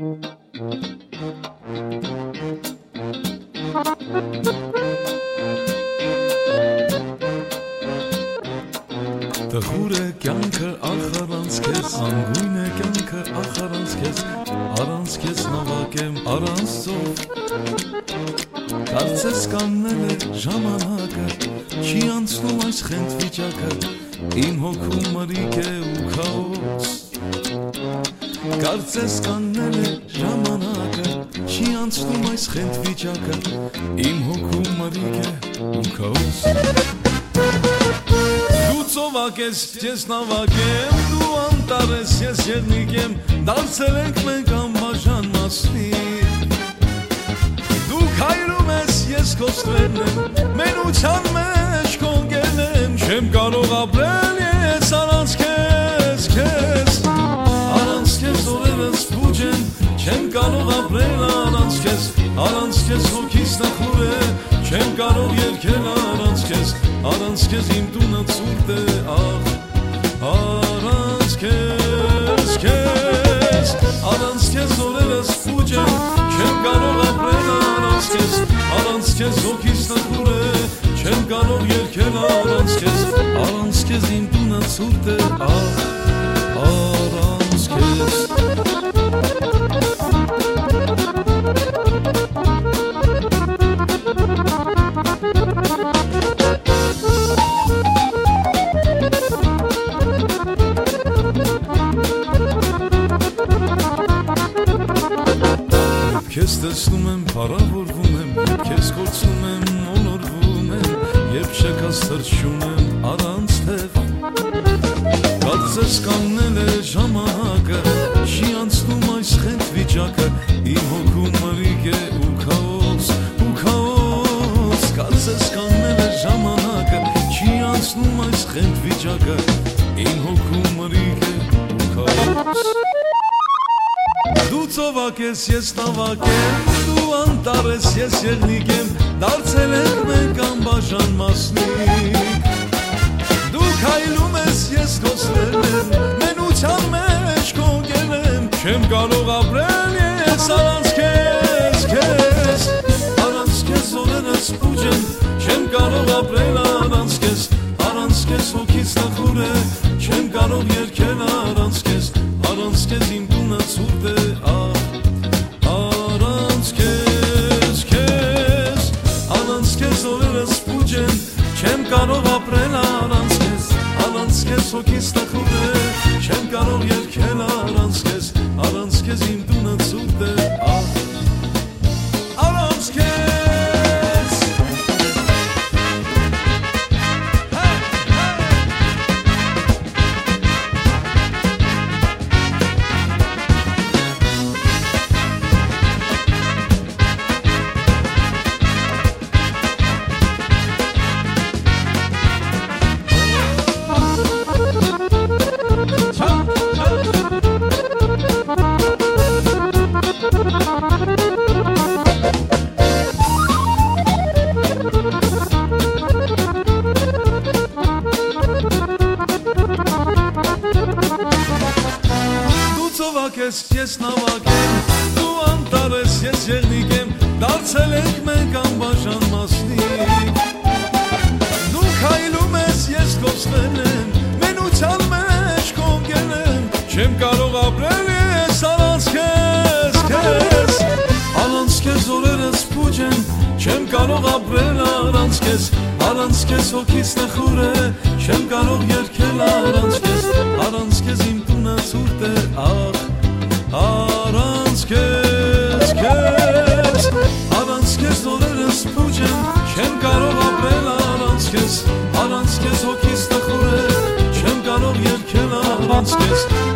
Տխուր է կյանքը ախարանց քեզ անգույն է կյանքը ախարանց քեզ առանց քեզ նավակեմ առանց ծով Կարծես կաննել է ժամանակը չի անցնում այս խենթ վիճակը իմ հոգու մրիկ է ու քաոս Կարծես կաննել է ժամանակը չի անցնում այս խենթ վիճակը իմ հոգու մրիկ է ու քաոս Դու ծովակ ես, ես նավակ եմ, դու անտար ես, ես եղնիկ եմ, դարձել ենք մենք անբաժան մասնիկ Դու կայրում ես, ես կոստվերն եմ, մենության մեջ կոնգել եմ, չեմ կարող ապրել են, չեմ կարող ապրել առանց կեզ, առանց կեզ հոգիս նախուր է, չեմ կարող երկել առանց կեզ, առանց կեզ իմ տունը ծուրտ է, աղ, առանց կեզ, կեզ, առանց կեզ օրերս պուջ են, չեմ կարող ապրել առանց կեզ, առանց կեզ հոգիս նախուր է, չեմ կարող երկել առանց կեզ, առանց կեզ իմ տունը ծուրտ է, աղ, Քեզ տեսնում եմ, փառավորվում եմ, քեզ կորցնում եմ, մոլորվում եմ, երբ թրջում եմ առանց թև։ Կարծես կաննել է ժամանակը, չի անցնում այս խենթ վիճակը, իմ հոգում մրիկ է ու քաոս, ու քաոս, կարծես կաննել է ժամանակը, չի անցնում այս խենթ վիճակը, իմ հոգում մրիկ է ու քաոս։ ծովակ ես, ես նավակ եմ, դու անտար ես, ես եղնիկ եմ, դարձել ենք մենք անբաժան մասնիկ Դու քայլում ես, ես կոսրել եմ, մենության մեջ կոնկել եմ, չեմ կարող ապրել ես առանց կեզ, կեզ Առանց կեզ օրերս պուջ են, չեմ կարող ապրել առանց կեզ, առանց կեզ հոգից նախուր է, չեմ կարող երկել առանց կեզ, առանց կեզ հոգիս տխուր է, չեմ կարող երկել ես, ես նավակ եմ, դու անտար ես, եղնիկ եմ, դարձել ենք մենք անբաժան մասնիկ Դու քայլում ես, ես կոսվել եմ, մենության մեջ կոնգել եմ, չեմ կարող ապրել ես առանց քեզ, քեզ Առանց քեզ օրերս պուջ են, չեմ կարող ապրել առանց քեզ, առանց քեզ հոգիս նխուր է, չեմ կարող երկել առանց քեզ, առանց քեզ իմ տունը ցուրտ է, ախ, Առանց քեզ, քեզ Առանց քեզ նորերս փուջ են Չեմ կարող ապրել առանց քեզ Առանց քեզ հոգիս տխուր է Չեմ կարող երկել առանց քեզ